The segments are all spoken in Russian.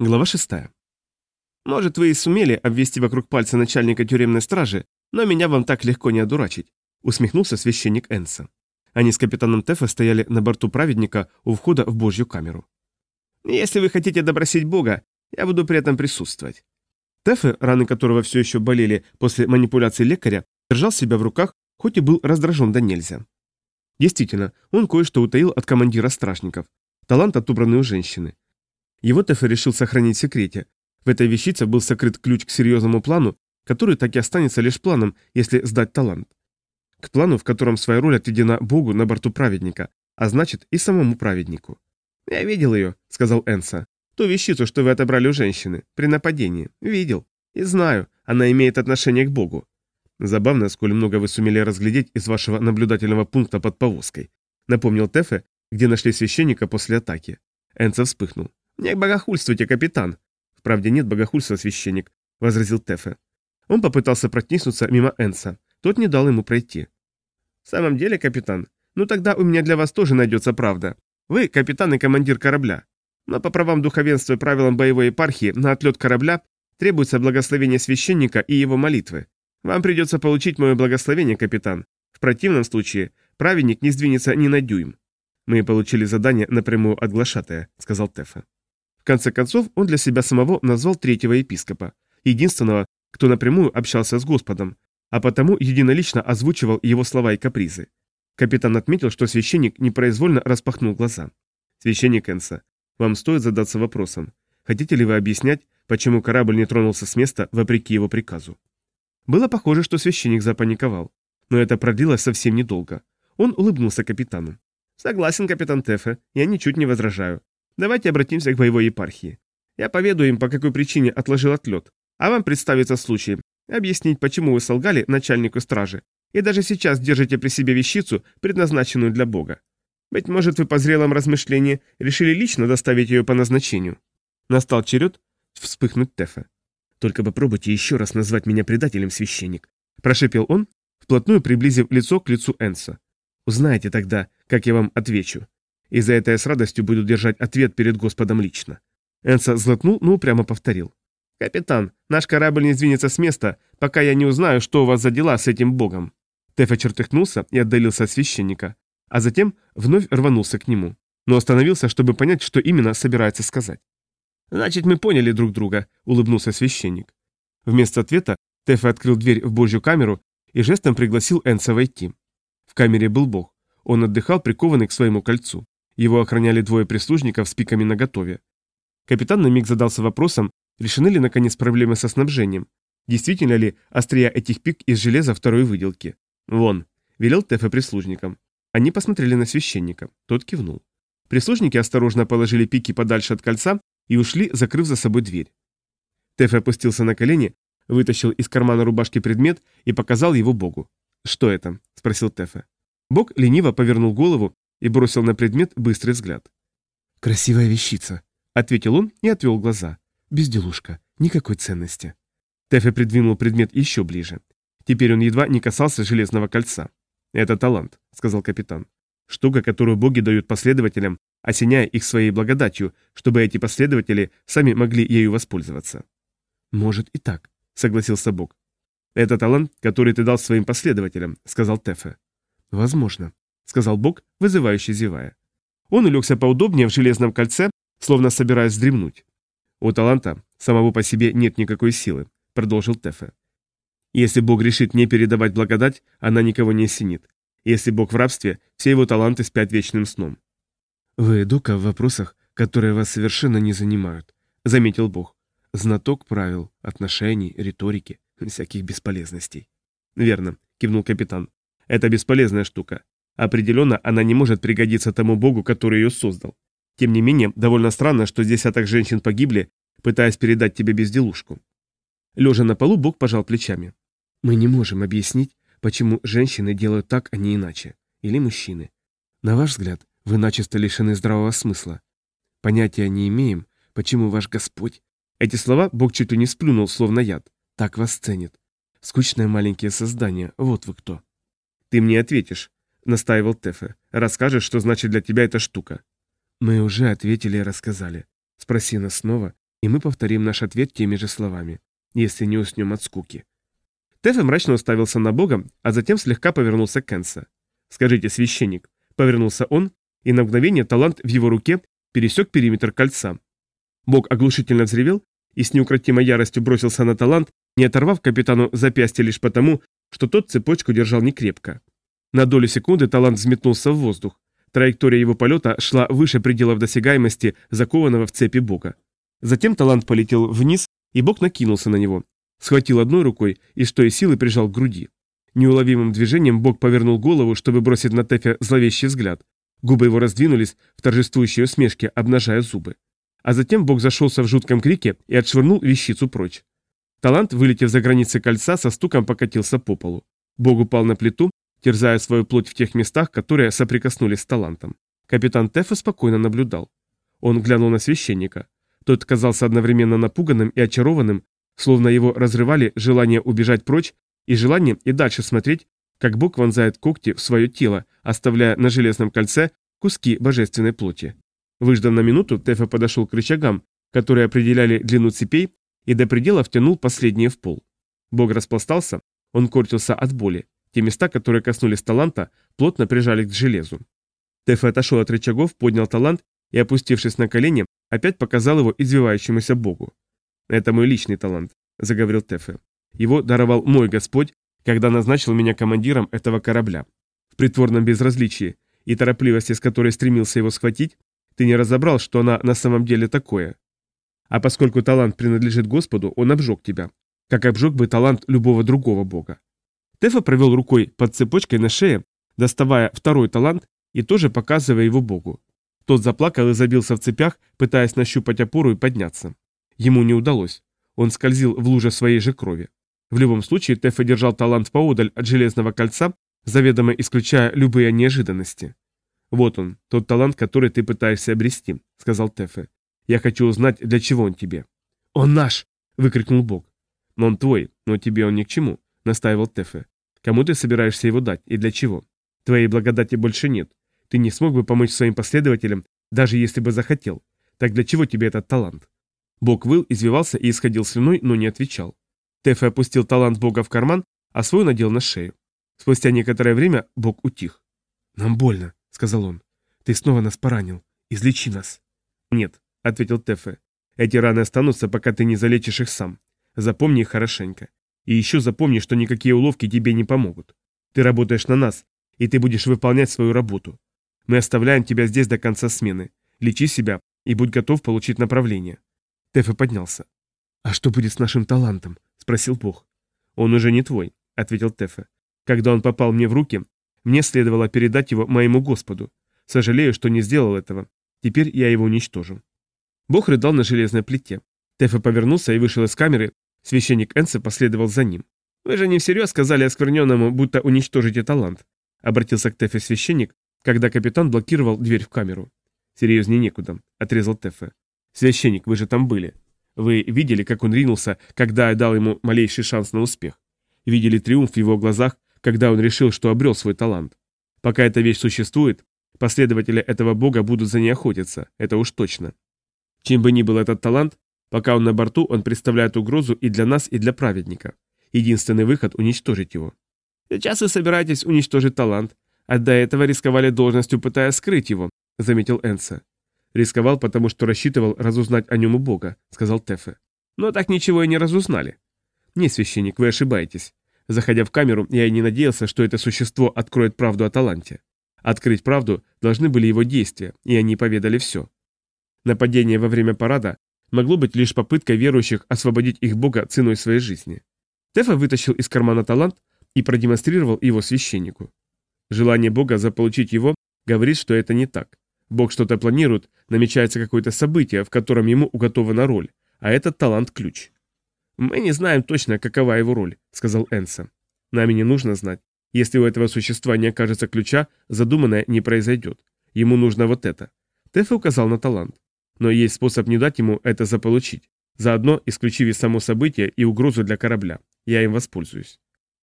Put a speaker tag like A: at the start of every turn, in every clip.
A: Глава 6. Может, вы и сумели обвести вокруг пальца начальника тюремной стражи, но меня вам так легко не одурачить, усмехнулся священник Энса. Они с капитаном Тефа стояли на борту праведника у входа в божью камеру. Если вы хотите добросить Бога, я буду при этом присутствовать. Тефе, раны которого все еще болели после манипуляции лекаря, держал себя в руках, хоть и был раздражен да нельзя. Действительно, он кое-что утаил от командира стражников. Талант отобранный у женщины. И вот решил сохранить в секрете. В этой вещице был сокрыт ключ к серьезному плану, который так и останется лишь планом, если сдать талант. К плану, в котором своя роль отведена Богу на борту праведника, а значит и самому праведнику. «Я видел ее», — сказал Энса. «Ту вещицу, что вы отобрали у женщины, при нападении. Видел. И знаю, она имеет отношение к Богу». «Забавно, сколь много вы сумели разглядеть из вашего наблюдательного пункта под повозкой», — напомнил Тефе, где нашли священника после атаки. Энса вспыхнул. «Не богохульствуйте, капитан!» «Вправде нет богохульства, священник», — возразил Тефе. Он попытался протиснуться мимо Энса. Тот не дал ему пройти. «В самом деле, капитан, ну тогда у меня для вас тоже найдется правда. Вы капитан и командир корабля. Но по правам духовенства и правилам боевой епархии на отлет корабля требуется благословение священника и его молитвы. Вам придется получить мое благословение, капитан. В противном случае праведник не сдвинется ни на дюйм». «Мы получили задание напрямую от глашатая», — сказал Тефа конце концов, он для себя самого назвал третьего епископа, единственного, кто напрямую общался с Господом, а потому единолично озвучивал его слова и капризы. Капитан отметил, что священник непроизвольно распахнул глаза. «Священник Энса, вам стоит задаться вопросом, хотите ли вы объяснять, почему корабль не тронулся с места вопреки его приказу?» Было похоже, что священник запаниковал, но это продлилось совсем недолго. Он улыбнулся капитану. «Согласен, капитан Тефе, я ничуть не возражаю. Давайте обратимся к боевой епархии. Я поведу им, по какой причине отложил отлет, а вам представится случай объяснить, почему вы солгали начальнику стражи, и даже сейчас держите при себе вещицу, предназначенную для Бога. Быть может, вы по зрелом размышлении решили лично доставить ее по назначению. Настал черед вспыхнуть Тефа. «Только попробуйте еще раз назвать меня предателем, священник», – прошепел он, вплотную приблизив лицо к лицу Энса. «Узнаете тогда, как я вам отвечу и за это я с радостью буду держать ответ перед Господом лично». Энса злотнул, но прямо повторил. «Капитан, наш корабль не сдвинется с места, пока я не узнаю, что у вас за дела с этим богом». Теф очертыхнулся и отдалился от священника, а затем вновь рванулся к нему, но остановился, чтобы понять, что именно собирается сказать. «Значит, мы поняли друг друга», — улыбнулся священник. Вместо ответа Теф открыл дверь в божью камеру и жестом пригласил Энса войти. В камере был бог. Он отдыхал, прикованный к своему кольцу. Его охраняли двое прислужников с пиками наготове. Капитан на миг задался вопросом, решены ли наконец проблемы со снабжением. Действительно ли острия этих пик из железа второй выделки? Вон, велел Тефе прислужникам. Они посмотрели на священника. Тот кивнул. Прислужники осторожно положили пики подальше от кольца и ушли, закрыв за собой дверь. Теф опустился на колени, вытащил из кармана рубашки предмет и показал его Богу. «Что это?» – спросил Тефе. Бог лениво повернул голову и бросил на предмет быстрый взгляд. «Красивая вещица», — ответил он и отвел глаза. «Безделушка, никакой ценности». Тэффи придвинул предмет еще ближе. Теперь он едва не касался железного кольца. «Это талант», — сказал капитан. «Штука, которую боги дают последователям, осеняя их своей благодатью, чтобы эти последователи сами могли ею воспользоваться». «Может и так», — согласился бог. «Это талант, который ты дал своим последователям», — сказал Тефе. «Возможно», сказал Бог, вызывающе зевая. Он улегся поудобнее в железном кольце, словно собираясь вздремнуть. У таланта самого по себе нет никакой силы, продолжил Тефе. Если Бог решит не передавать благодать, она никого не осенит. Если Бог в рабстве, все его таланты спят вечным сном. Вы дука в вопросах, которые вас совершенно не занимают, заметил Бог. Знаток правил, отношений, риторики, всяких бесполезностей. Верно, кивнул капитан. Это бесполезная штука. Определенно она не может пригодиться тому богу, который ее создал. Тем не менее, довольно странно, что десяток женщин погибли, пытаясь передать тебе безделушку. Лежа на полу, бог пожал плечами. Мы не можем объяснить, почему женщины делают так, а не иначе. Или мужчины. На ваш взгляд, вы начисто лишены здравого смысла. Понятия не имеем, почему ваш Господь... Эти слова Бог чуть ли не сплюнул, словно яд. Так вас ценит. Скучное маленькое создание, вот вы кто. Ты мне ответишь, настаивал Тефе. «Расскажешь, что значит для тебя эта штука?» «Мы уже ответили и рассказали. Спроси нас снова, и мы повторим наш ответ теми же словами, если не уснем от скуки». Тефе мрачно уставился на Бога, а затем слегка повернулся к Энса. «Скажите, священник», — повернулся он, и на мгновение талант в его руке пересек периметр кольца. Бог оглушительно взревел и с неукротимой яростью бросился на талант, не оторвав капитану запястье лишь потому, что тот цепочку держал некрепко. крепко. На долю секунды талант взметнулся в воздух. Траектория его полета шла выше пределов досягаемости, закованного в цепи Бога. Затем талант полетел вниз, и Бог накинулся на него. Схватил одной рукой и что из силы прижал к груди. Неуловимым движением Бог повернул голову, чтобы бросить на Тефе зловещий взгляд. Губы его раздвинулись в торжествующей усмешке, обнажая зубы. А затем Бог зашелся в жутком крике и отшвырнул вещицу прочь. Талант, вылетев за границы кольца, со стуком покатился по полу. Бог упал на плиту терзая свою плоть в тех местах, которые соприкоснулись с талантом. Капитан Тефа спокойно наблюдал. Он глянул на священника. Тот казался одновременно напуганным и очарованным, словно его разрывали желание убежать прочь и желание и дальше смотреть, как Бог вонзает когти в свое тело, оставляя на железном кольце куски божественной плоти. Выждав на минуту, Тефа подошел к рычагам, которые определяли длину цепей, и до предела втянул последние в пол. Бог распластался, он корчился от боли. Те места, которые коснулись таланта, плотно прижали к железу. Тэффи отошел от рычагов, поднял талант и, опустившись на колени, опять показал его извивающемуся богу. «Это мой личный талант», — заговорил Тэффи. «Его даровал мой Господь, когда назначил меня командиром этого корабля. В притворном безразличии и торопливости, с которой стремился его схватить, ты не разобрал, что она на самом деле такое. А поскольку талант принадлежит Господу, он обжег тебя, как обжег бы талант любого другого бога. Тефа провел рукой под цепочкой на шее, доставая второй талант и тоже показывая его богу. Тот заплакал и забился в цепях, пытаясь нащупать опору и подняться. Ему не удалось. Он скользил в луже своей же крови. В любом случае, Тефа держал талант поодаль от железного кольца, заведомо исключая любые неожиданности. «Вот он, тот талант, который ты пытаешься обрести», — сказал Тефе. «Я хочу узнать, для чего он тебе». «Он наш!» — выкрикнул Бог. «Но он твой, но тебе он ни к чему настаивал Тефе. «Кому ты собираешься его дать и для чего? Твоей благодати больше нет. Ты не смог бы помочь своим последователям, даже если бы захотел. Так для чего тебе этот талант?» Бог выл, извивался и исходил слюной, но не отвечал. Тефе опустил талант Бога в карман, а свой надел на шею. Спустя некоторое время Бог утих. «Нам больно», — сказал он. «Ты снова нас поранил. Излечи нас». «Нет», — ответил Тефе. «Эти раны останутся, пока ты не залечишь их сам. Запомни их хорошенько. И еще запомни, что никакие уловки тебе не помогут. Ты работаешь на нас, и ты будешь выполнять свою работу. Мы оставляем тебя здесь до конца смены. Лечи себя и будь готов получить направление». Тэфе поднялся. «А что будет с нашим талантом?» – спросил Бог. «Он уже не твой», – ответил Тэфе. «Когда он попал мне в руки, мне следовало передать его моему Господу. Сожалею, что не сделал этого. Теперь я его уничтожу». Бог рыдал на железной плите. Тэфе повернулся и вышел из камеры, Священник Энса последовал за ним. «Вы же не всерьез сказали оскверненному, будто уничтожите талант», — обратился к Тефе священник, когда капитан блокировал дверь в камеру. «Серьезнее некуда», — отрезал Тефе. «Священник, вы же там были. Вы видели, как он ринулся, когда я дал ему малейший шанс на успех? Видели триумф в его глазах, когда он решил, что обрел свой талант? Пока эта вещь существует, последователи этого бога будут за ней охотиться, это уж точно. Чем бы ни был этот талант, Пока он на борту, он представляет угрозу и для нас, и для праведника. Единственный выход – уничтожить его. Сейчас вы собираетесь уничтожить талант, а до этого рисковали должностью, пытаясь скрыть его», – заметил Энса. «Рисковал, потому что рассчитывал разузнать о нем у Бога», – сказал Тефе. «Но так ничего и не разузнали». «Не, священник, вы ошибаетесь. Заходя в камеру, я и не надеялся, что это существо откроет правду о таланте. Открыть правду должны были его действия, и они поведали все. Нападение во время парада Могло быть лишь попытка верующих освободить их Бога ценой своей жизни. Тефа вытащил из кармана талант и продемонстрировал его священнику. Желание Бога заполучить его говорит, что это не так. Бог что-то планирует, намечается какое-то событие, в котором ему уготована роль, а этот талант – ключ. «Мы не знаем точно, какова его роль», – сказал Энса. «Нами не нужно знать. Если у этого существа не окажется ключа, задуманное не произойдет. Ему нужно вот это». Тефе указал на талант но есть способ не дать ему это заполучить, заодно исключив и само событие и угрозу для корабля. Я им воспользуюсь».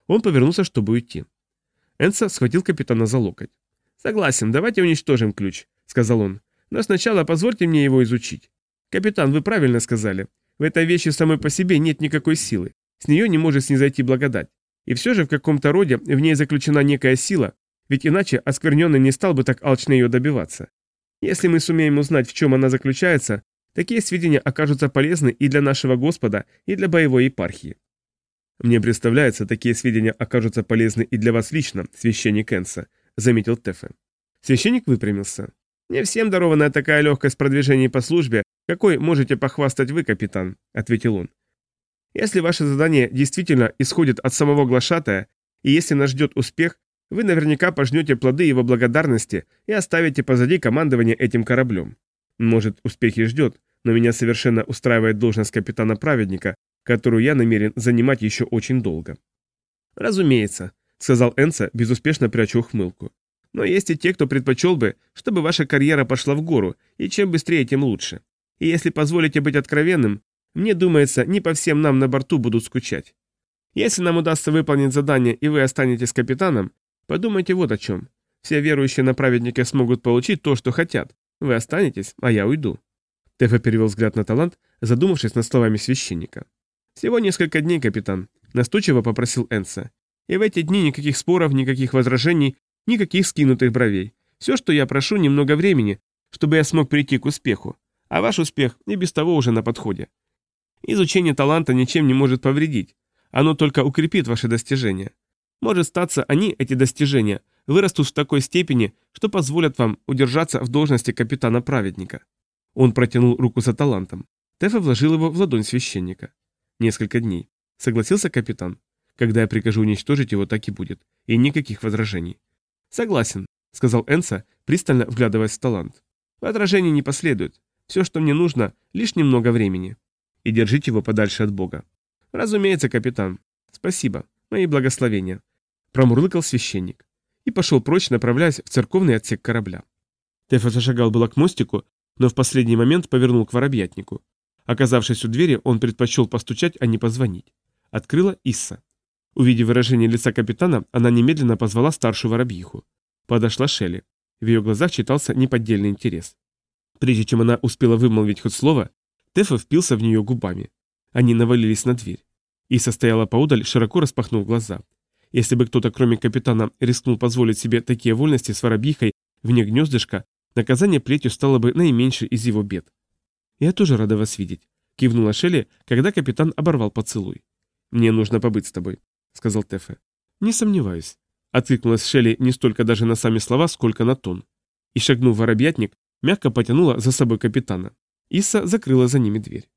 A: Он повернулся, чтобы уйти. Энса схватил капитана за локоть. «Согласен, давайте уничтожим ключ», — сказал он. «Но сначала позвольте мне его изучить. Капитан, вы правильно сказали. В этой вещи самой по себе нет никакой силы. С нее не может снизойти благодать. И все же в каком-то роде в ней заключена некая сила, ведь иначе оскверненный не стал бы так алчно ее добиваться. Если мы сумеем узнать, в чем она заключается, такие сведения окажутся полезны и для нашего Господа, и для боевой епархии. Мне представляется, такие сведения окажутся полезны и для вас лично, священник Энса, заметил Тефе. Священник выпрямился. Не всем дарована такая легкость продвижения по службе, какой можете похвастать вы, капитан», — ответил он. «Если ваше задание действительно исходит от самого глашатая, и если нас ждет успех, вы наверняка пожнете плоды его благодарности и оставите позади командование этим кораблем. Может, успех и ждет, но меня совершенно устраивает должность капитана-праведника, которую я намерен занимать еще очень долго». «Разумеется», — сказал Энса, безуспешно пряча ухмылку. «Но есть и те, кто предпочел бы, чтобы ваша карьера пошла в гору, и чем быстрее, тем лучше. И если позволите быть откровенным, мне думается, не по всем нам на борту будут скучать. Если нам удастся выполнить задание, и вы останетесь капитаном, Подумайте вот о чем. Все верующие на праведника смогут получить то, что хотят. Вы останетесь, а я уйду». Тефа перевел взгляд на талант, задумавшись над словами священника. «Всего несколько дней, капитан», — Настучиво попросил Энса. «И в эти дни никаких споров, никаких возражений, никаких скинутых бровей. Все, что я прошу, немного времени, чтобы я смог прийти к успеху. А ваш успех и без того уже на подходе. Изучение таланта ничем не может повредить. Оно только укрепит ваши достижения. Может статься, они, эти достижения, вырастут в такой степени, что позволят вам удержаться в должности капитана-праведника». Он протянул руку за талантом. Тефа вложил его в ладонь священника. «Несколько дней», — согласился капитан. «Когда я прикажу уничтожить его, так и будет. И никаких возражений». «Согласен», — сказал Энса, пристально вглядываясь в талант. «Возражений не последует. Все, что мне нужно, лишь немного времени. И держите его подальше от Бога». «Разумеется, капитан. Спасибо». Мои благословения», – промурлыкал священник и пошел прочь, направляясь в церковный отсек корабля. Тефа зашагал было к мостику, но в последний момент повернул к воробьятнику. Оказавшись у двери, он предпочел постучать, а не позвонить. Открыла Исса. Увидев выражение лица капитана, она немедленно позвала старшую воробьиху. Подошла Шелли. В ее глазах читался неподдельный интерес. Прежде чем она успела вымолвить хоть слово, Тефа впился в нее губами. Они навалились на дверь и состояла поодаль, широко распахнув глаза. Если бы кто-то, кроме капитана, рискнул позволить себе такие вольности с воробьихой вне гнездышка, наказание плетью стало бы наименьше из его бед. «Я тоже рада вас видеть», — кивнула Шелли, когда капитан оборвал поцелуй. «Мне нужно побыть с тобой», — сказал Тефе. «Не сомневаюсь», — откликнулась Шелли не столько даже на сами слова, сколько на тон. И, шагнув воробьятник, мягко потянула за собой капитана. Иса закрыла за ними дверь.